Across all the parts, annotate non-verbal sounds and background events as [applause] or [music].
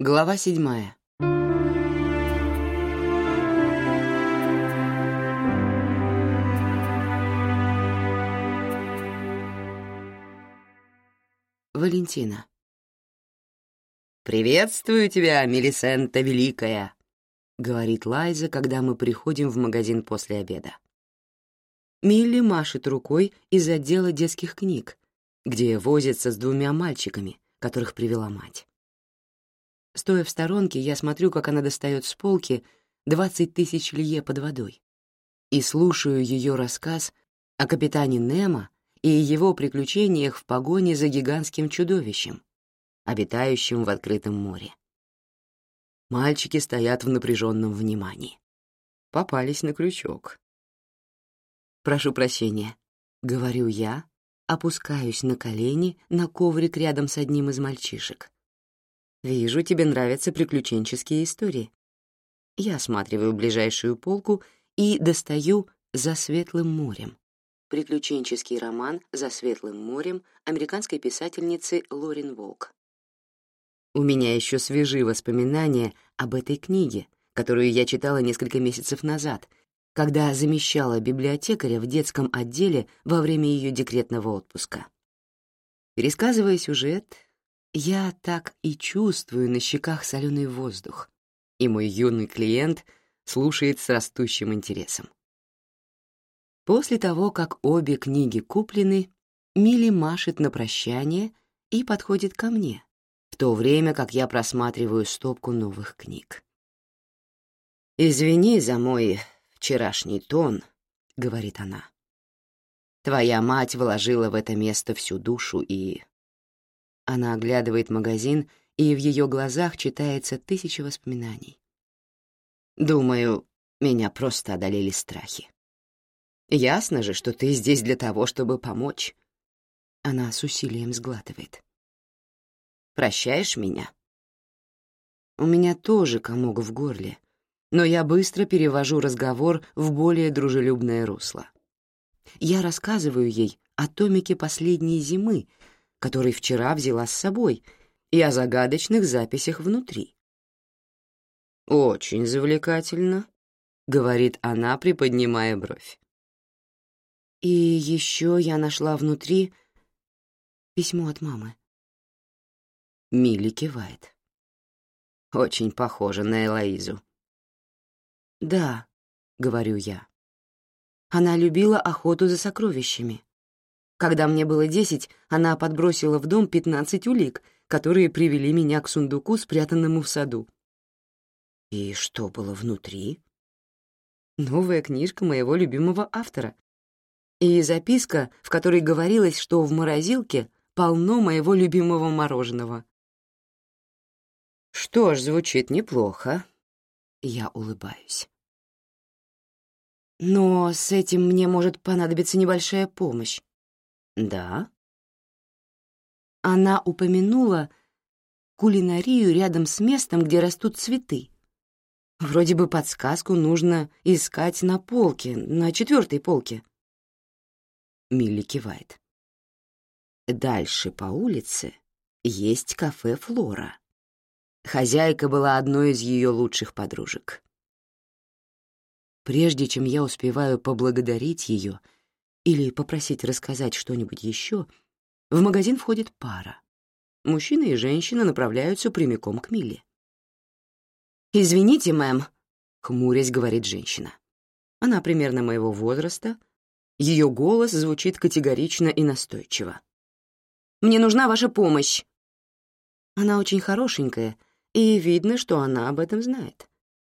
Глава седьмая. Валентина. «Приветствую тебя, Мелисента Великая», — говорит Лайза, когда мы приходим в магазин после обеда. Милли машет рукой из отдела детских книг, где возится с двумя мальчиками, которых привела мать. Стоя в сторонке, я смотрю, как она достает с полки двадцать тысяч лье под водой и слушаю ее рассказ о капитане Немо и его приключениях в погоне за гигантским чудовищем, обитающим в открытом море. Мальчики стоят в напряженном внимании. Попались на крючок. «Прошу прощения», — говорю я, опускаюсь на колени на коврик рядом с одним из мальчишек. Вижу, тебе нравятся приключенческие истории. Я осматриваю ближайшую полку и достаю «За светлым морем». Приключенческий роман «За светлым морем» американской писательницы Лорин Волк. У меня еще свежи воспоминания об этой книге, которую я читала несколько месяцев назад, когда замещала библиотекаря в детском отделе во время ее декретного отпуска. Пересказывая сюжет, я так и чувствую на щеках соленый воздух, и мой юный клиент слушает с растущим интересом. После того, как обе книги куплены, Милли машет на прощание и подходит ко мне, в то время как я просматриваю стопку новых книг. «Извини за мой вчерашний тон», — говорит она. «Твоя мать вложила в это место всю душу и она оглядывает магазин, и в ее глазах читается тысяча воспоминаний. Думаю, меня просто одолели страхи. Ясно же, что ты здесь для того, чтобы помочь. Она с усилием сглатывает. Прощаешь меня? У меня тоже комок в горле, но я быстро перевожу разговор в более дружелюбное русло. Я рассказываю ей о томике последней зимы, который вчера взяла с собой, и о загадочных записях внутри. «Очень завлекательно», — говорит она, приподнимая бровь. «И еще я нашла внутри письмо от мамы». Милли кивает. «Очень похоже на Элоизу». «Да», — говорю я. Она любила охоту за сокровищами. Когда мне было десять, она подбросила в дом пятнадцать улик, которые привели меня к сундуку, спрятанному в саду. И что было внутри? Новая книжка моего любимого автора. И записка, в которой говорилось, что в морозилке полно моего любимого мороженого. Что ж, звучит неплохо. Я улыбаюсь. Но с этим мне может понадобиться небольшая помощь. «Да». Она упомянула кулинарию рядом с местом, где растут цветы. Вроде бы подсказку нужно искать на полке, на четвертой полке. Милли кивает. Дальше по улице есть кафе «Флора». Хозяйка была одной из ее лучших подружек. Прежде чем я успеваю поблагодарить ее, или попросить рассказать что-нибудь еще, в магазин входит пара. Мужчина и женщина направляются прямиком к Милли. «Извините, мэм», — хмурясь говорит женщина. Она примерно моего возраста. Ее голос звучит категорично и настойчиво. «Мне нужна ваша помощь». Она очень хорошенькая, и видно, что она об этом знает.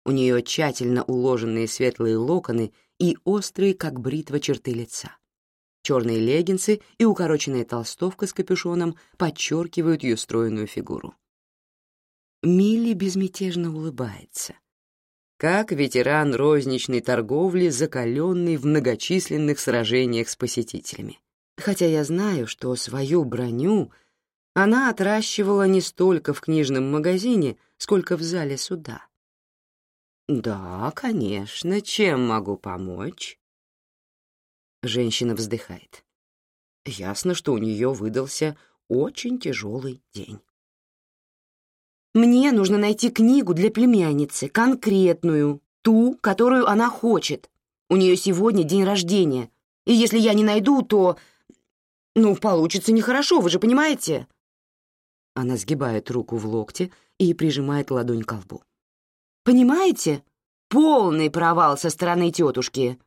У нее тщательно уложенные светлые локоны и острые, как бритва, черты лица. Черные леггинсы и укороченная толстовка с капюшоном подчеркивают ее стройную фигуру. Милли безмятежно улыбается. Как ветеран розничной торговли, закаленный в многочисленных сражениях с посетителями. Хотя я знаю, что свою броню она отращивала не столько в книжном магазине, сколько в зале суда. «Да, конечно, чем могу помочь?» Женщина вздыхает. Ясно, что у нее выдался очень тяжелый день. Мне нужно найти книгу для племянницы, конкретную, ту, которую она хочет. У нее сегодня день рождения, и если я не найду, то... Ну, получится нехорошо, вы же понимаете?» Она сгибает руку в локте и прижимает ладонь к лбу. «Понимаете? Полный провал со стороны тетушки!»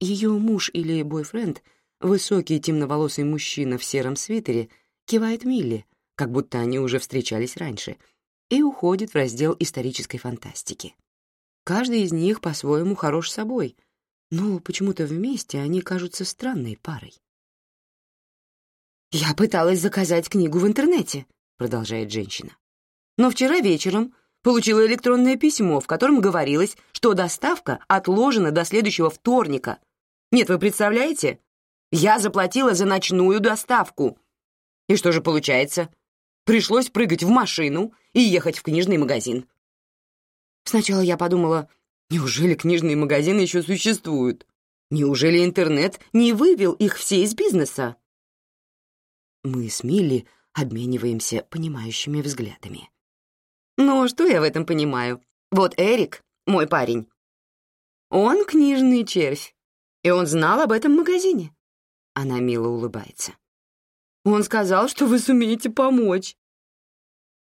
Ее муж или бойфренд, высокий темноволосый мужчина в сером свитере, кивает Милли, как будто они уже встречались раньше, и уходит в раздел исторической фантастики. Каждый из них по-своему хорош собой, но почему-то вместе они кажутся странной парой. «Я пыталась заказать книгу в интернете», — продолжает женщина. «Но вчера вечером получила электронное письмо, в котором говорилось, что доставка отложена до следующего вторника. Нет, вы представляете? Я заплатила за ночную доставку. И что же получается? Пришлось прыгать в машину и ехать в книжный магазин. Сначала я подумала, неужели книжные магазины еще существуют? Неужели интернет не вывел их все из бизнеса? Мы с Милли обмениваемся понимающими взглядами. Ну, что я в этом понимаю? Вот Эрик, мой парень, он книжный червь, и он знал об этом магазине. Она мило улыбается. Он сказал, что вы сумеете помочь.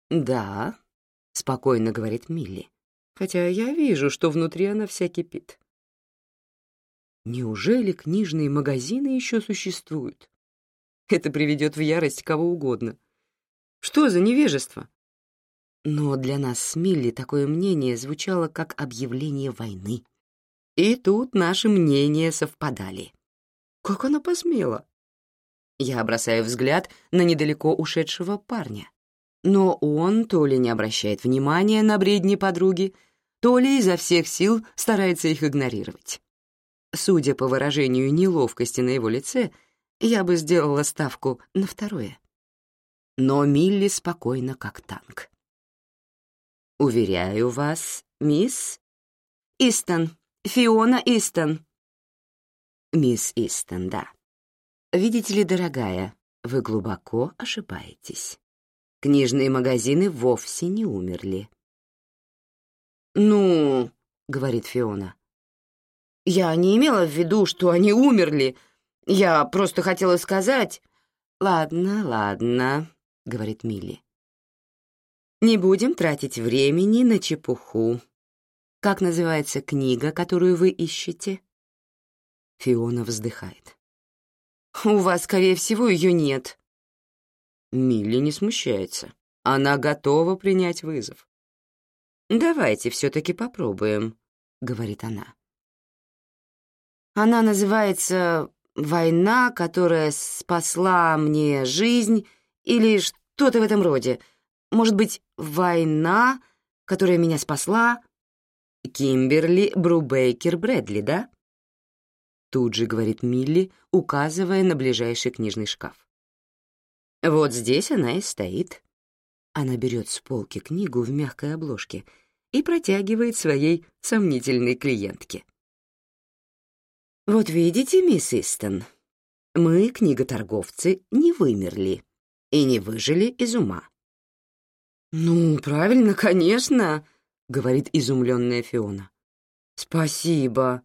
«Да», — спокойно говорит Милли, хотя я вижу, что внутри она вся кипит. Неужели книжные магазины еще существуют? Это приведет в ярость кого угодно. Что за невежество? Но для нас с Милли такое мнение звучало как объявление войны. И тут наши мнения совпадали. Как она посмела? Я бросаю взгляд на недалеко ушедшего парня. Но он то ли не обращает внимания на бредни подруги, то ли изо всех сил старается их игнорировать. Судя по выражению неловкости на его лице, я бы сделала ставку на второе. Но Милли спокойно, как танк. «Уверяю вас, мисс...» «Истон, Фиона Истон». «Мисс Истон, да. Видите ли, дорогая, вы глубоко ошибаетесь. Книжные магазины вовсе не умерли». «Ну...» — говорит Фиона. «Я не имела в виду, что они умерли. Я просто хотела сказать...» «Ладно, ладно», — говорит Милли. «Не будем тратить времени на чепуху. Как называется книга, которую вы ищете?» Фиона вздыхает. «У вас, скорее всего, ее нет». Милли не смущается. Она готова принять вызов. «Давайте все-таки попробуем», — говорит она. Она называется «Война, которая спасла мне жизнь» или что-то в этом роде. Может быть, «Война, которая меня спасла» Кимберли Брубейкер Брэдли, да? Тут же говорит Милли, указывая на ближайший книжный шкаф. Вот здесь она и стоит. Она берет с полки книгу в мягкой обложке и протягивает своей сомнительной клиентке. «Вот видите, мисс Истон, мы, книготорговцы, не вымерли и не выжили из ума». «Ну, правильно, конечно», — говорит изумленная Фиона. «Спасибо»,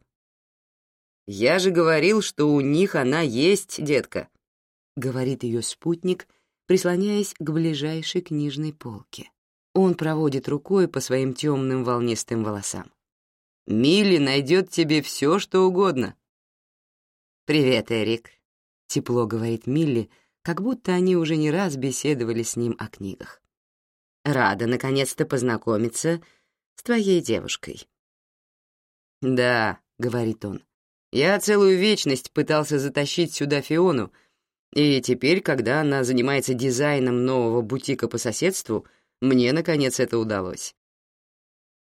«Я же говорил, что у них она есть, детка», — говорит ее спутник, прислоняясь к ближайшей книжной полке. Он проводит рукой по своим темным волнистым волосам. «Милли найдет тебе все, что угодно». «Привет, Эрик», — тепло говорит Милли, как будто они уже не раз беседовали с ним о книгах. «Рада наконец-то познакомиться с твоей девушкой». «Да», — говорит он, я целую вечность пытался затащить сюда Фиону, и теперь, когда она занимается дизайном нового бутика по соседству, мне, наконец, это удалось.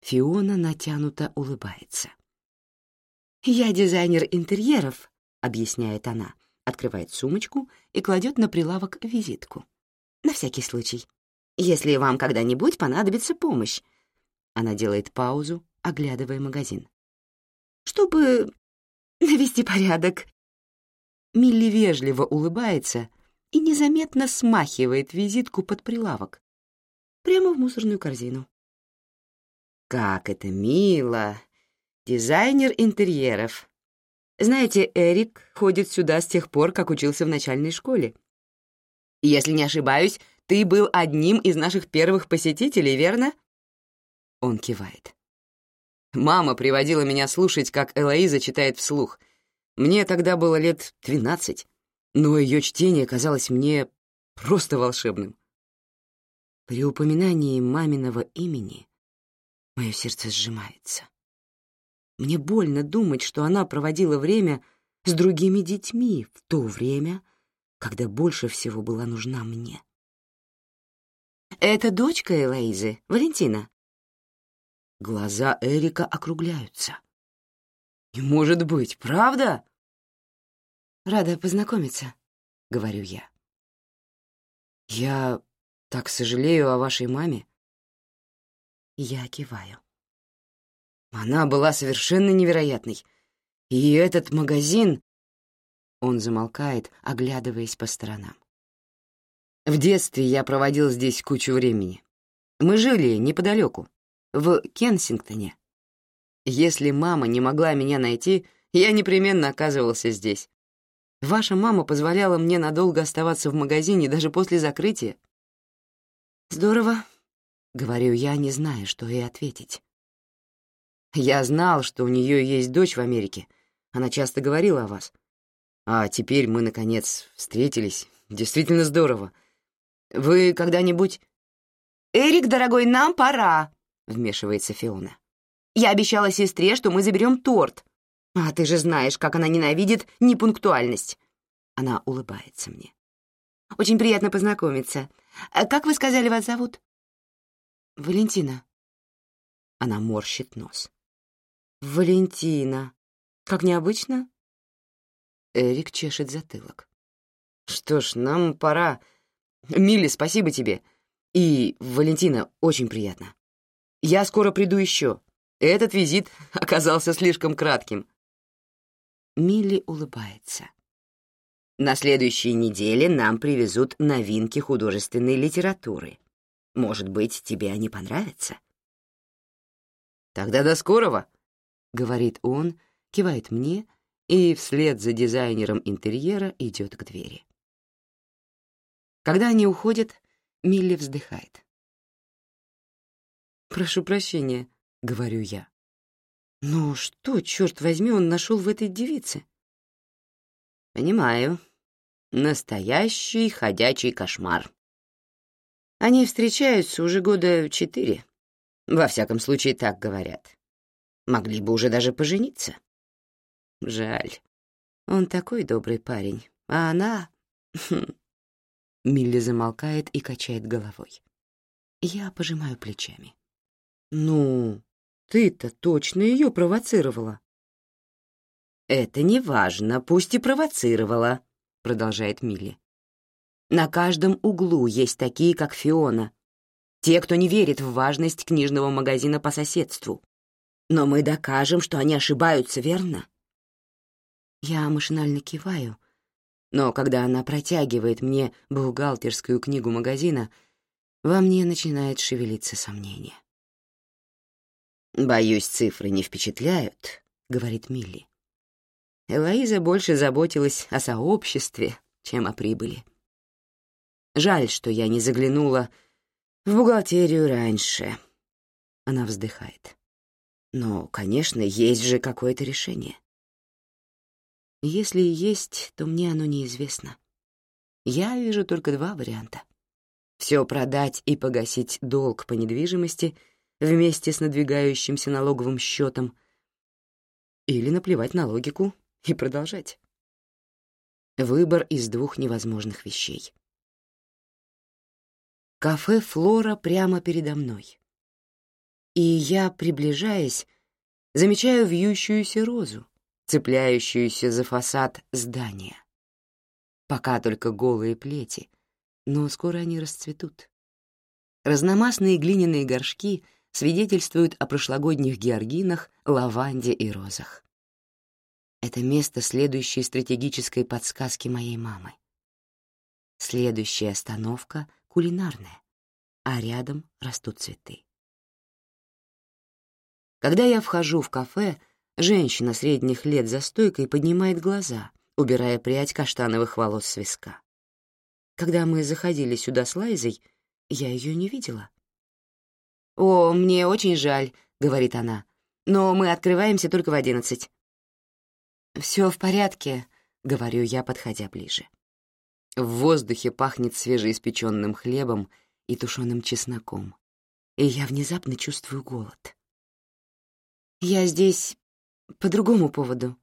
Фиона натянуто улыбается. «Я дизайнер интерьеров», — объясняет она, открывает сумочку и кладет на прилавок визитку. «На всякий случай. Если вам когда-нибудь понадобится помощь». Она делает паузу, оглядывая магазин. «Чтобы навести порядок». Милли вежливо улыбается и незаметно смахивает визитку под прилавок. прямо в мусорную корзину. Как это мило! Дизайнер интерьеров. Знаете, Эрик ходит сюда с тех пор, как учился в начальной школе. Если не ошибаюсь, ты был одним из наших первых посетителей, верно? Он кивает. Мама приводила меня слушать, как Элоиза читает вслух. Мне тогда было лет двенадцать, но ее чтение казалось мне просто волшебным. При упоминании маминого имени мое сердце сжимается. Мне больно думать, что она проводила время с другими детьми в то время, когда больше всего была нужна мне. «Это дочка Элоизы, Валентина?» Глаза Эрика округляются. «Не может быть, правда?» «Рада познакомиться», — говорю я. «Я так сожалею о вашей маме». Я киваю. Она была совершенно невероятной. И этот магазин... Он замолкает, оглядываясь по сторонам. В детстве я проводил здесь кучу времени. Мы жили неподалеку, в Кенсингтоне. Если мама не могла меня найти, я непременно оказывался здесь. Ваша мама позволяла мне надолго оставаться в магазине даже после закрытия. Здорово, — говорю я, не зная, что ей ответить. Я знал, что у нее есть дочь в Америке. Она часто говорила о вас. А теперь мы, наконец, встретились. Действительно здорово. Вы когда-нибудь... «Эрик, дорогой, нам пора!» — вмешивается Фиона. «Я обещала сестре, что мы заберем торт. А ты же знаешь, как она ненавидит непунктуальность». Она улыбается мне. «Очень приятно познакомиться. А как вы сказали, вас зовут?» «Валентина». Она морщит нос. «Валентина. Как необычно?» Эрик чешет затылок. «Что ж, нам пора. Милли, спасибо тебе. И, Валентина, очень приятно. Я скоро приду еще. Этот визит [laughs] оказался слишком кратким». Милли улыбается. «На следующей неделе нам привезут новинки художественной литературы. Может быть, тебе они понравятся?» «Тогда до скорого!» — говорит он, кивает мне и вслед за дизайнером интерьера идет к двери. Когда они уходят, Милли вздыхает. «Прошу прощения», — говорю я. «Ну что, черт возьми, он нашел в этой девице?» «Понимаю. Настоящий ходячий кошмар. Они встречаются уже года четыре. Во всяком случае, так говорят. Могли бы уже даже пожениться. Жаль. Он такой добрый парень, а она... [laughs] Милли замолкает и качает головой. Я пожимаю плечами. «Ну, ты-то точно ее провоцировала». «Это не важно, пусть и провоцировала», — продолжает Милли. «На каждом углу есть такие, как Фиона. Те, кто не верит в важность книжного магазина по соседству. Но мы докажем, что они ошибаются, верно? Я машинально киваю, но когда она протягивает мне бухгалтерскую книгу магазина, во мне начинает шевелиться сомнение. «Боюсь, цифры не впечатляют», — говорит Милли. Элоиза больше заботилась о сообществе, чем о прибыли. Жаль, что я не заглянула в бухгалтерию раньше. Она вздыхает. Но, конечно, есть же какое-то решение. Если есть, то мне оно неизвестно. Я вижу только два варианта. Все продать и погасить долг по недвижимости вместе с надвигающимся налоговым счетом или наплевать на логику и продолжать. Выбор из двух невозможных вещей. Кафе «Флора» прямо передо мной и я, приближаясь, замечаю вьющуюся розу, цепляющуюся за фасад здания. Пока только голые плети, но скоро они расцветут. Разномастные глиняные горшки свидетельствуют о прошлогодних георгинах, лаванде и розах. Это место следующей стратегической подсказки моей мамы. Следующая остановка — кулинарная. а рядом растут цветы. Когда я вхожу в кафе, женщина средних лет за стойкой поднимает глаза, убирая прядь каштановых волос с виска. Когда мы заходили сюда с Лайзой, я ее не видела. «О, мне очень жаль», — говорит она, — «но мы открываемся только в одиннадцать». «Все в порядке», — говорю я, подходя ближе. В воздухе пахнет свежеиспеченным хлебом и тушеным чесноком, и я внезапно чувствую голод. «Я здесь по другому поводу».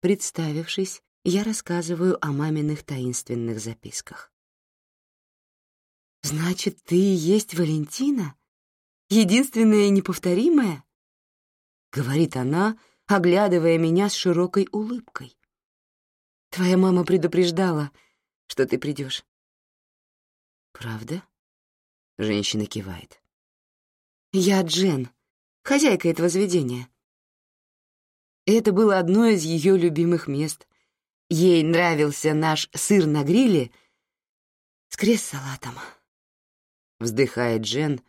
Представившись, я рассказываю о маминых таинственных записках. «Значит, ты и есть Валентина? Единственная и неповторимая?» — говорит она, оглядывая меня с широкой улыбкой. «Твоя мама предупреждала, что ты придешь. «Правда?» — женщина кивает. «Я Джен, хозяйка этого заведения». Это было одно из ее любимых мест. Ей нравился наш сыр на гриле с крест-салатом. Вздыхает Джен,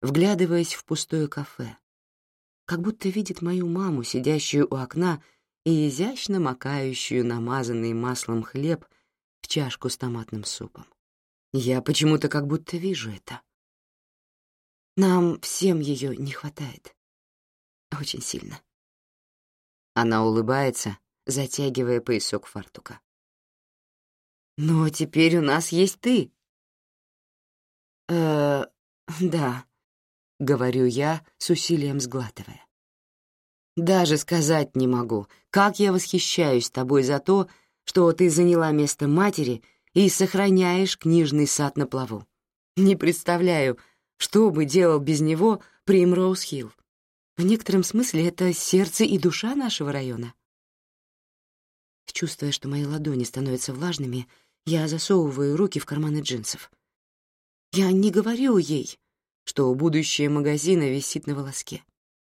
вглядываясь в пустое кафе, как будто видит мою маму, сидящую у окна и изящно макающую намазанный маслом хлеб в чашку с томатным супом. Я почему-то как будто вижу это. Нам всем ее не хватает. Очень сильно. Она улыбается, затягивая поясок фартука. «Но теперь у нас есть ты». «Э, да», — говорю я, с усилием сглатывая. «Даже сказать не могу, как я восхищаюсь тобой за то, что ты заняла место матери и сохраняешь книжный сад на плаву. Не представляю, что бы делал без него Примроуз-Хилл. В некотором смысле это сердце и душа нашего района. Чувствуя, что мои ладони становятся влажными, я засовываю руки в карманы джинсов. Я не говорю ей, что будущее магазина висит на волоске.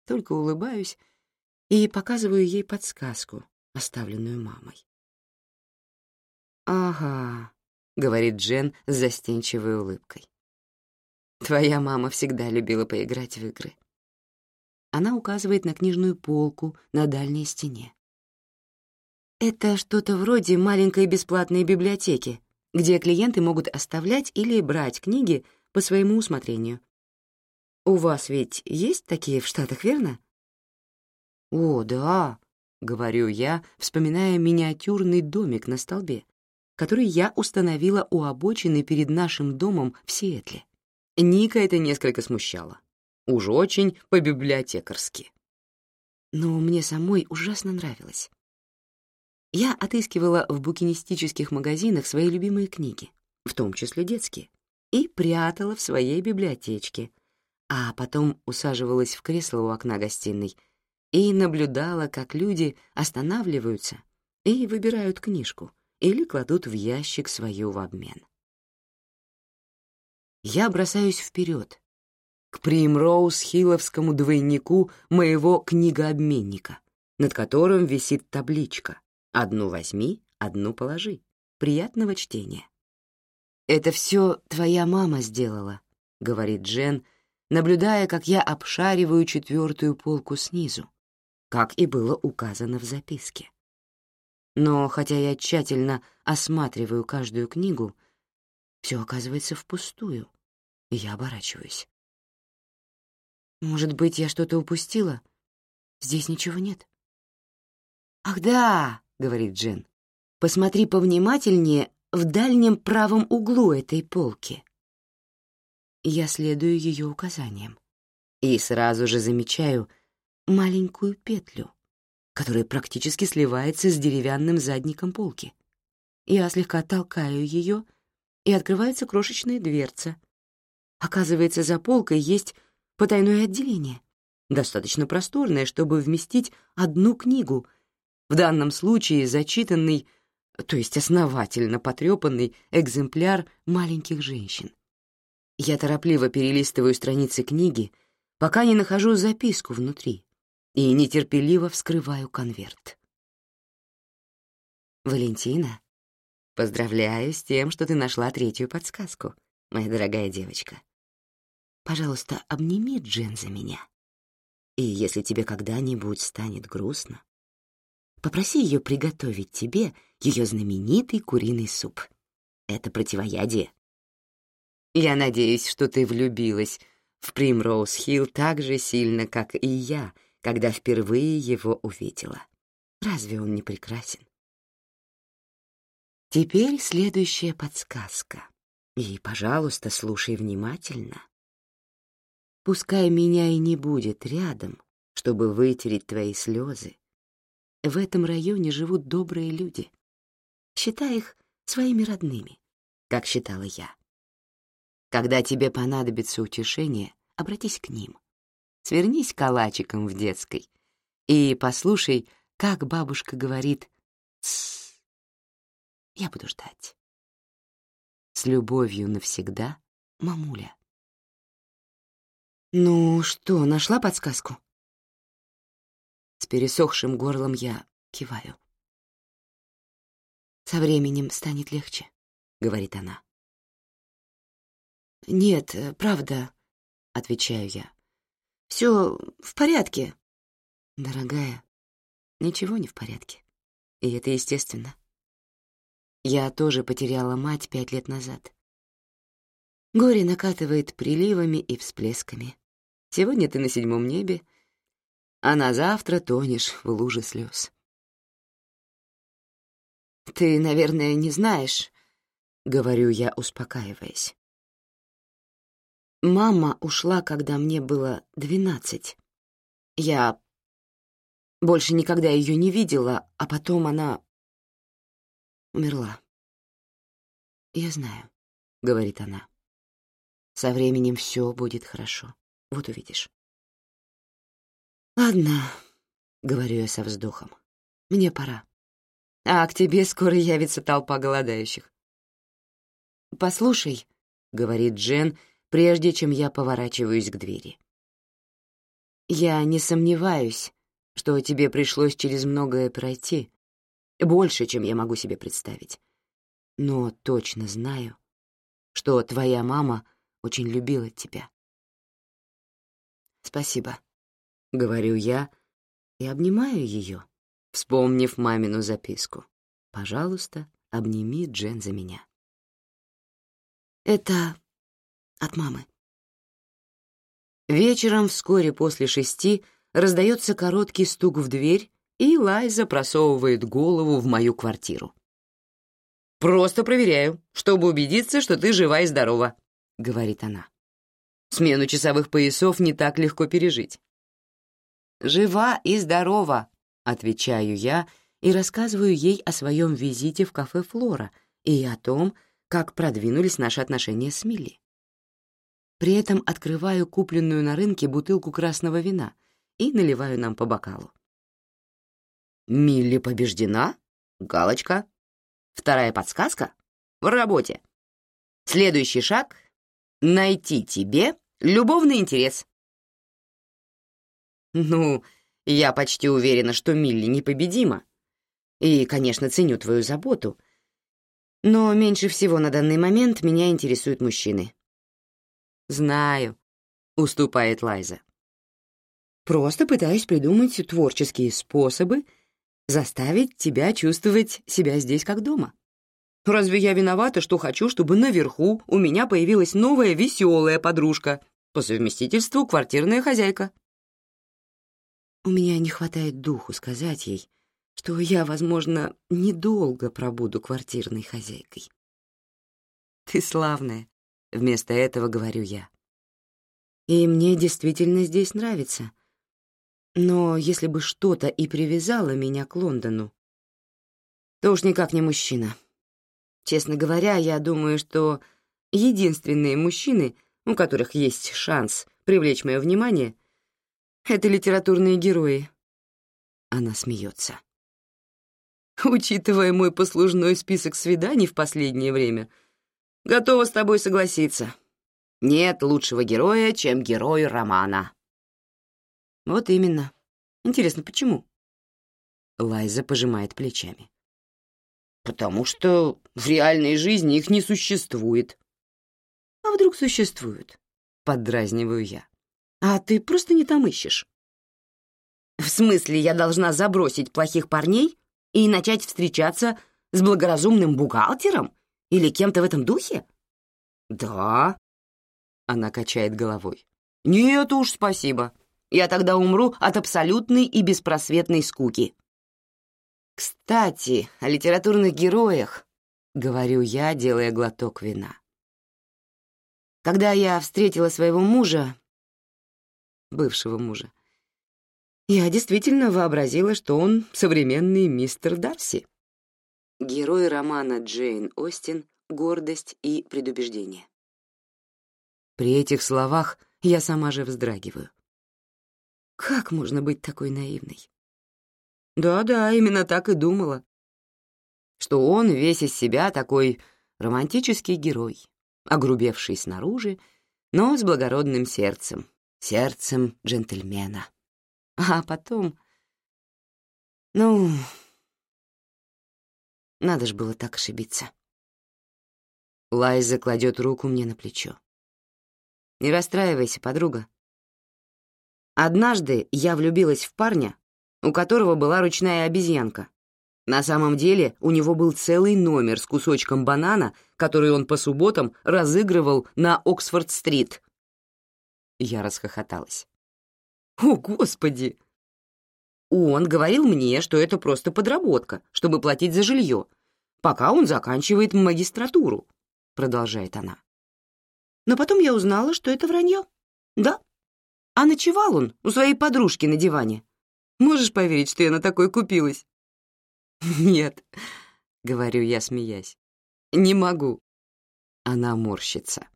Только улыбаюсь и показываю ей подсказку, оставленную мамой. «Ага», — говорит Джен с застенчивой улыбкой. «Твоя мама всегда любила поиграть в игры». Она указывает на книжную полку на дальней стене. Это что-то вроде маленькой бесплатной библиотеки, где клиенты могут оставлять или брать книги по своему усмотрению. У вас ведь есть такие в Штатах, верно? О, да, — говорю я, вспоминая миниатюрный домик на столбе, который я установила у обочины перед нашим домом в Сиэтле. Ника это несколько смущало. Уж очень по-библиотекарски. Но мне самой ужасно нравилось. Я отыскивала в букинистических магазинах свои любимые книги, в том числе детские, и прятала в своей библиотечке, а потом усаживалась в кресло у окна гостиной и наблюдала, как люди останавливаются и выбирают книжку — или кладут в ящик свою в обмен. Я бросаюсь вперед, к Примроуз-Хилловскому двойнику моего книгообменника, над которым висит табличка «Одну возьми, одну положи. Приятного чтения». «Это все твоя мама сделала», — говорит Джен, наблюдая, как я обшариваю четвертую полку снизу, как и было указано в записке. Но хотя я тщательно осматриваю каждую книгу, все оказывается впустую, и я оборачиваюсь. Может быть, я что-то упустила? Здесь ничего нет. «Ах да!» — говорит Джен. «Посмотри повнимательнее в дальнем правом углу этой полки». Я следую ее указаниям и сразу же замечаю маленькую петлю, которая практически сливается с деревянным задником полки. Я слегка толкаю ее, и открывается крошечная дверца. Оказывается, за полкой есть потайное отделение, достаточно просторное, чтобы вместить одну книгу, в данном случае зачитанный, то есть основательно потрепанный экземпляр маленьких женщин. Я торопливо перелистываю страницы книги, пока не нахожу записку внутри, и нетерпеливо вскрываю конверт. «Валентина, поздравляю с тем, что ты нашла третью подсказку. моя дорогая девочка. Пожалуйста, обними Джен за меня. И если тебе когда-нибудь станет грустно, попроси ее приготовить тебе ее знаменитый куриный суп. Это противоядие. Я надеюсь, что ты влюбилась в Примроуз-Хилл так же сильно, как и я, когда впервые его увидела. Разве он не прекрасен? Теперь следующая подсказка. И, пожалуйста, слушай внимательно. Пускай меня и не будет рядом, чтобы вытереть твои слезы, в этом районе живут добрые люди. Считай их своими родными, как считала я. Когда тебе понадобится утешение, обратись к ним. Свернись калачиком в детской и послушай, как бабушка говорит «Тссс». Я буду ждать. С любовью навсегда, мамуля. Ну что, нашла подсказку? С пересохшим горлом я киваю. «Со временем станет легче», — говорит она. «Нет, э, правда», — отвечаю я. «Все в порядке». «Дорогая, ничего не в порядке. И это естественно. Я тоже потеряла мать пять лет назад. Горе накатывает приливами и всплесками. Сегодня ты на седьмом небе, а на завтра тонешь в луже слез. «Ты, наверное, не знаешь», — говорю я, успокаиваясь. Мама ушла, когда мне было двенадцать. Я больше никогда ее не видела, а потом она умерла. «Я знаю», — говорит она. «Со временем все будет хорошо. Вот увидишь». «Ладно», — говорю я со вздохом, — «мне пора. А к тебе скоро явится толпа голодающих». «Послушай», — говорит Джен, прежде чем я поворачиваюсь к двери. «Я не сомневаюсь, что тебе пришлось через многое пройти, больше, чем я могу себе представить. Но точно знаю, что твоя мама очень любила тебя. Спасибо. — говорю я и обнимаю ее, вспомнив мамину записку. «Пожалуйста, обними Джен за меня». Это от мамы. Вечером, вскоре после шести, раздается короткий стук в дверь, и Лайза просовывает голову в мою квартиру. «Просто проверяю, чтобы убедиться, что ты жива и здорова», — говорит она. «Смену часовых поясов не так легко пережить. «Жива и здорова», — отвечаю я и рассказываю ей о своем визите в кафе «Флора» и о том, как продвинулись наши отношения с Милли. При этом открываю купленную на рынке бутылку красного вина и наливаю нам по бокалу. «Милли побеждена? Галочка. Вторая подсказка? В работе. Следующий шаг — найти тебе любовный интерес». Ну, я почти уверена, что Милли непобедима. И, конечно, ценю твою заботу. Но меньше всего на данный момент меня интересуют мужчины. Знаю, уступает Лайза. Просто пытаюсь придумать творческие способы заставить тебя чувствовать себя здесь как дома. Разве я виновата, что хочу, чтобы наверху у меня появилась новая веселая подружка, по совместительству квартирная хозяйка? У меня не хватает духу сказать ей, что я, возможно, недолго пробуду квартирной хозяйкой. «Ты славная», — вместо этого говорю я. «И мне действительно здесь нравится. Но если бы что-то и привязало меня к Лондону, то уж никак не мужчина. Честно говоря, я думаю, что единственные мужчины, у которых есть шанс привлечь мое внимание — это литературные герои. Она смеется. Учитывая мой послужной список свиданий в последнее время, готова с тобой согласиться. Нет лучшего героя, чем герой романа. Вот именно. Интересно, почему? Лайза пожимает плечами. Потому что в реальной жизни их не существует. А вдруг существуют?» — поддразниваю я. «А ты просто не там ищешь». «В смысле, я должна забросить плохих парней и начать встречаться с благоразумным бухгалтером или кем-то в этом духе?» «Да», — она качает головой. «Нет уж, спасибо. Я тогда умру от абсолютной и беспросветной скуки». «Кстати, о литературных героях», — говорю я, делая глоток вина. Когда я встретила своего мужа, бывшего мужа, я действительно вообразила, что он современный мистер Дарси. Герой романа Джейн Остин «Гордость и предубеждение». При этих словах я сама же вздрагиваю. Как можно быть такой наивной? Да-да, именно так и думала. Что он весь из себя такой романтический герой, огрубевший снаружи, но с благородным сердцем, сердцем джентльмена. А потом... Ну, надо ж было так ошибиться. Лайза кладет руку мне на плечо. «Не расстраивайся, подруга. Однажды я влюбилась в парня, у которого была ручная обезьянка. На самом деле у него был целый номер с кусочком банана, который он по субботам разыгрывал на Оксфорд-стрит. Я расхохоталась. «О, Господи!» Он говорил мне, что это просто подработка, чтобы платить за жилье, пока он заканчивает магистратуру, продолжает она. Но потом я узнала, что это вранье. Да. А ночевал он у своей подружки на диване. Можешь поверить, что я на такой купилась? «Нет», — говорю я, смеясь, — «не могу». Она морщится.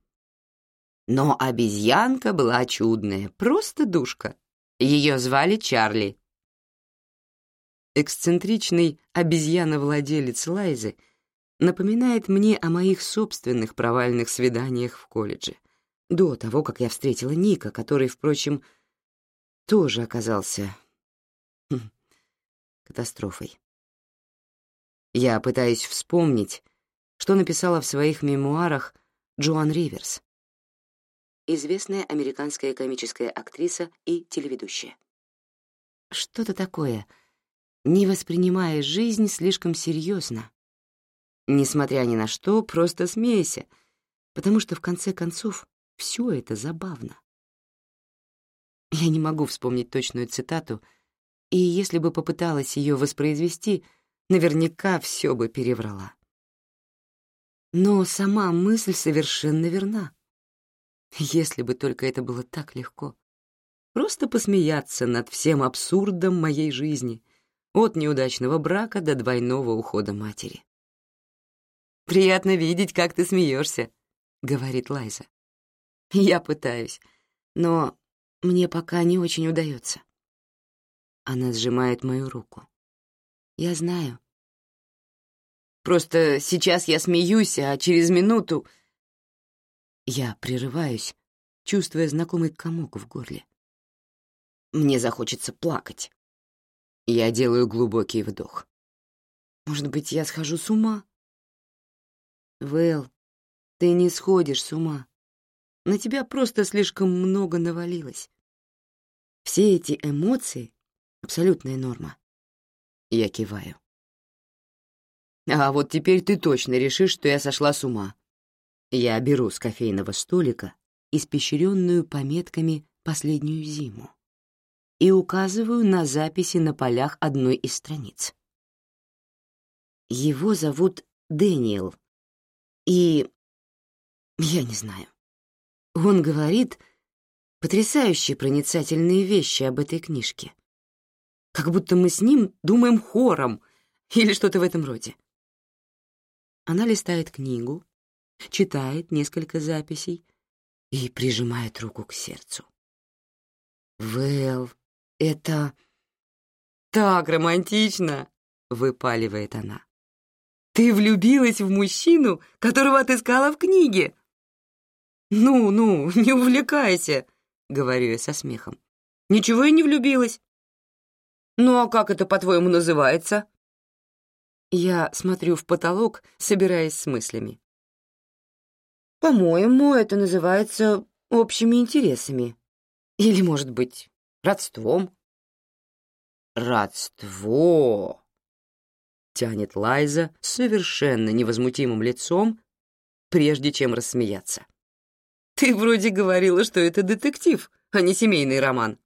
Но обезьянка была чудная, просто душка. Ее звали Чарли. Эксцентричный обезьяновладелец Лайзы напоминает мне о моих собственных провальных свиданиях в колледже, до того, как я встретила Ника, который, впрочем, тоже оказался хм, катастрофой. Я пытаюсь вспомнить, что написала в своих мемуарах Джоан Риверс, известная американская комическая актриса и телеведущая. Что-то такое, не воспринимая жизнь слишком серьезно. Несмотря ни на что, просто смейся, потому что в конце концов все это забавно. Я не могу вспомнить точную цитату, и если бы попыталась ее воспроизвести — наверняка все бы переврала. Но сама мысль совершенно верна. Если бы только это было так легко. Просто посмеяться над всем абсурдом моей жизни, от неудачного брака до двойного ухода матери. «Приятно видеть, как ты смеешься», — говорит Лайза. «Я пытаюсь, но мне пока не очень удается». Она сжимает мою руку. Я знаю. Просто сейчас я смеюсь, а через минуту... Я прерываюсь, чувствуя знакомый комок в горле. Мне захочется плакать. Я делаю глубокий вдох. Может быть, я схожу с ума? Вэл, ты не сходишь с ума. На тебя просто слишком много навалилось. Все эти эмоции — абсолютная норма. Я киваю. «А вот теперь ты точно решишь, что я сошла с ума». Я беру с кофейного столика испещренную пометками последнюю зиму и указываю на записи на полях одной из страниц. Его зовут Дэниел, и... я не знаю. Он говорит потрясающие проницательные вещи об этой книжке как будто мы с ним думаем хором или что-то в этом роде. Она листает книгу, читает несколько записей и прижимает руку к сердцу. «Вэл, это так романтично!» — выпаливает она. «Ты влюбилась в мужчину, которого отыскала в книге!» «Ну-ну, не увлекайся!» — говорю я со смехом. «Ничего я не влюбилась. «Ну а как это, по-твоему, называется?» Я смотрю в потолок, собираясь с мыслями. По-моему, это называется общими интересами. Или, может быть, родством. Родство! Тянет Лайза совершенно невозмутимым лицом, прежде чем рассмеяться. Ты вроде говорила, что это детектив, а не семейный роман.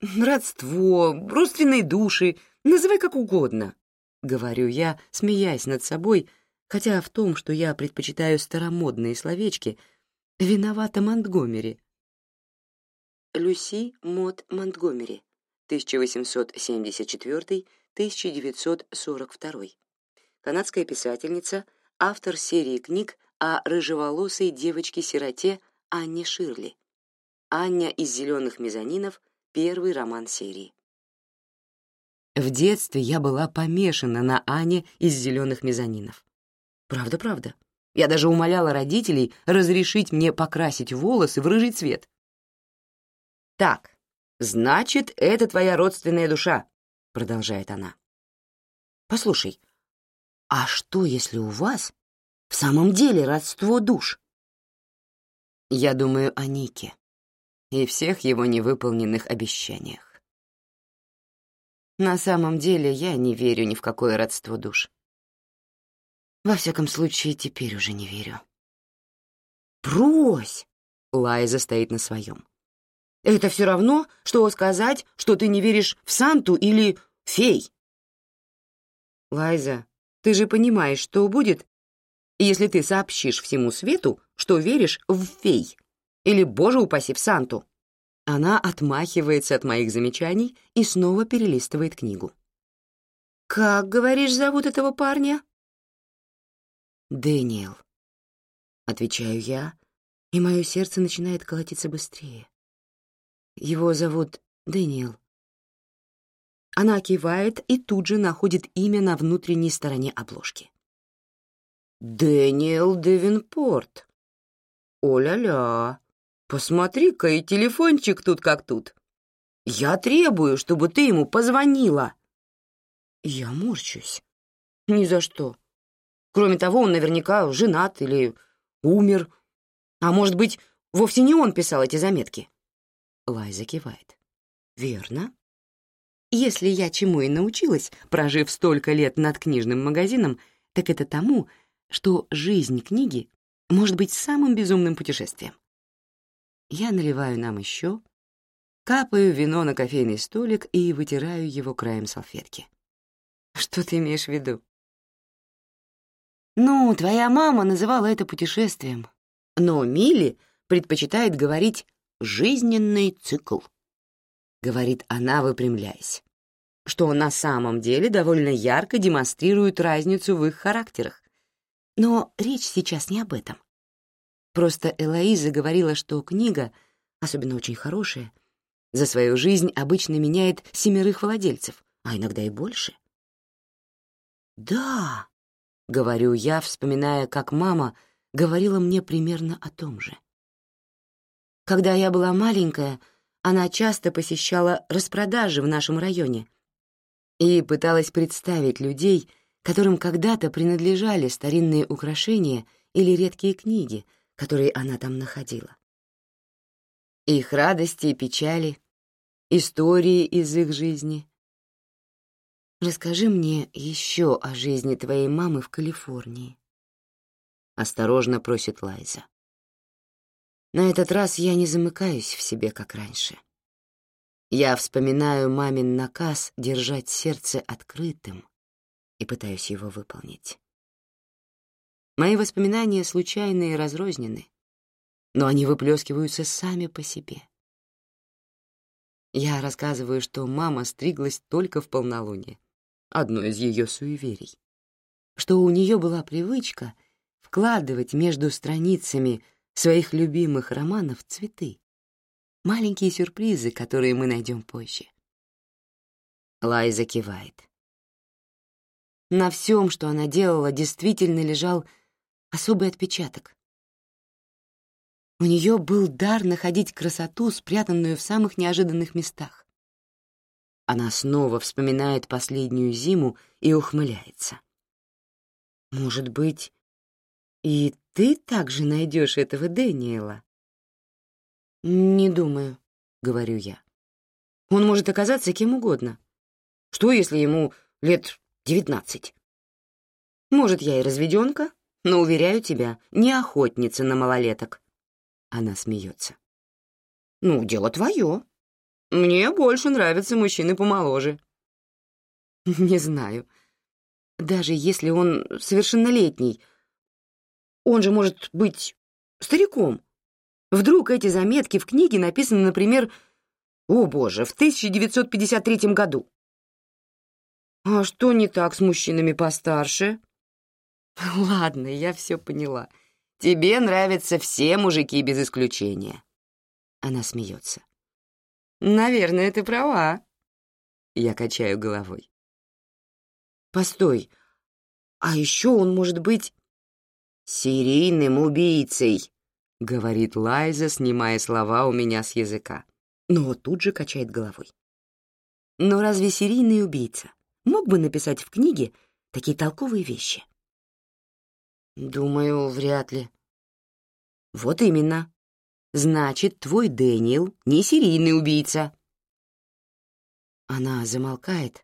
Родство, родственные души, называй как угодно, говорю я, смеясь над собой, хотя в том, что я предпочитаю старомодные словечки, виновата Монтгомери. Люси Мот Монтгомери, 1874-1942, канадская писательница, автор серии книг о рыжеволосой девочке-сироте Анне Ширли. Аня из «Зеленых мезонинов» — первый роман серии. В детстве я была помешана на Ане из «Зеленых мезонинов». Правда-правда. Я даже умоляла родителей разрешить мне покрасить волосы в рыжий цвет. «Так, значит, это твоя родственная душа», — продолжает она. «Послушай, а что, если у вас в самом деле родство душ?» Я думаю о Нике и всех его невыполненных обещаниях. На самом деле я не верю ни в какое родство душ. Во всяком случае, теперь уже не верю. «Брось!» — Лайза стоит на своем. «Это все равно, что сказать, что ты не веришь в Санту или фей». «Лайза, ты же понимаешь, что будет, если ты сообщишь всему свету, что веришь в фей, или, боже упаси, в Санту». Она отмахивается от моих замечаний и снова перелистывает книгу. «Как, говоришь, зовут этого парня?» «Дэниел», — отвечаю я, и мое сердце начинает колотиться быстрее. Его зовут Дэниел. Она кивает и тут же находит имя на внутренней стороне обложки. «Дэниел Девинпорт. О-ля-ля, посмотри-ка, и телефончик тут как тут. Я требую, чтобы ты ему позвонила». Я морщусь. Ни за что. Кроме того, он наверняка женат или умер. А может быть, вовсе не он писал эти заметки? Лайза кивает. Верно. Если я чему и научилась, прожив столько лет над книжным магазином, так это тому, что жизнь книги может быть самым безумным путешествием. Я наливаю нам еще, капаю вино на кофейный столик и вытираю его краем салфетки. Что ты имеешь в виду? Ну, твоя мама называла это путешествием. Но Милли предпочитает говорить «жизненный цикл», — говорит она, выпрямляясь, что на самом деле довольно ярко демонстрирует разницу в их характерах. Но речь сейчас не об этом. Просто Элоиза говорила, что книга, особенно очень хорошая, за свою жизнь обычно меняет семерых владельцев, а иногда и больше. «Да», — говорю я, вспоминая, как мама говорила мне примерно о том же. Когда я была маленькая, она часто посещала распродажи в нашем районе и пыталась представить людей, которым когда-то принадлежали старинные украшения или редкие книги, которые она там находила. Их радости и печали, истории из их жизни, Расскажи мне еще о жизни твоей мамы в Калифорнии. Осторожно просит Лайза. На этот раз я не замыкаюсь в себе, как раньше. Я вспоминаю мамин наказ держать сердце открытым и пытаюсь его выполнить. Мои воспоминания случайные и разрознены, но они выплескиваются сами по себе. Я рассказываю, что мама стриглась только в полнолуние, одно из ее суеверий, что у нее была привычка вкладывать между страницами своих любимых романов цветы, маленькие сюрпризы, которые мы найдем позже. Лайза кивает. На всем, что она делала, действительно лежал особый отпечаток. У нее был дар находить красоту, спрятанную в самых неожиданных местах. Она снова вспоминает последнюю зиму и ухмыляется. Может быть, И ты также найдешь этого Дэниела? Не думаю, говорю я. Он может оказаться кем угодно. Что, если ему лет девятнадцать? Может, я и разведенка, но, уверяю тебя, не охотница на малолеток. Она смеется. Ну, дело твое. Мне больше нравятся мужчины помоложе. [laughs] Не знаю. Даже если он совершеннолетний, он же может быть стариком. Вдруг эти заметки в книге написаны, например, «О, боже, в 1953 году». А что не так с мужчинами постарше? [laughs] Ладно, я все поняла. Тебе нравятся все мужики без исключения. Она смеется. Наверное, ты права. Я качаю головой. Постой, а еще он может быть серийным убийцей, говорит Лайза, снимая слова у меня с языка. Но тут же качает головой. Но разве серийный убийца мог бы написать в книге такие толковые вещи? Думаю, вряд ли. Вот именно. Значит, твой Дэниел не серийный убийца. Она замолкает,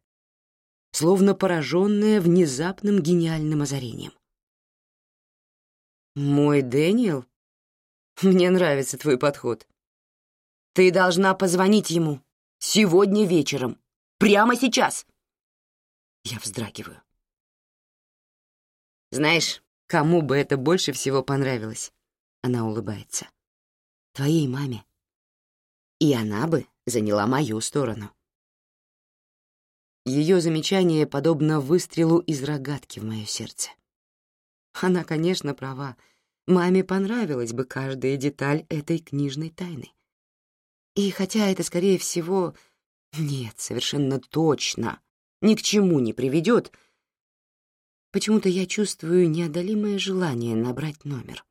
словно пораженная внезапным гениальным озарением. «Мой Дэниел? Мне нравится твой подход. Ты должна позвонить ему. Сегодня вечером. Прямо сейчас!» Я вздрагиваю. «Знаешь, Кому бы это больше всего понравилось? Она улыбается. Твоей маме. И она бы заняла мою сторону. Ее замечание подобно выстрелу из рогатки в мое сердце. Она, конечно, права. Маме понравилась бы каждая деталь этой книжной тайны. И хотя это, скорее всего, нет, совершенно точно, ни к чему не приведет, Почему-то я чувствую неодолимое желание набрать номер.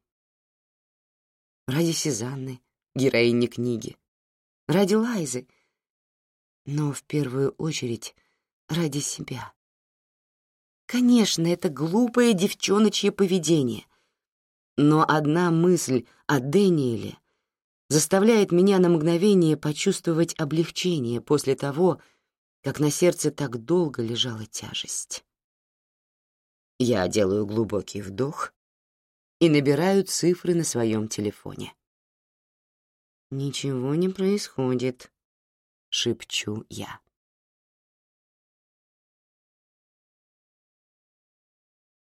Ради Сезанны, героини книги, ради Лайзы, но в первую очередь ради себя. Конечно, это глупое девчоночье поведение, но одна мысль о Дэниеле заставляет меня на мгновение почувствовать облегчение после того, как на сердце так долго лежала тяжесть. Я делаю глубокий вдох и набираю цифры на своем телефоне. «Ничего не происходит», — шепчу я.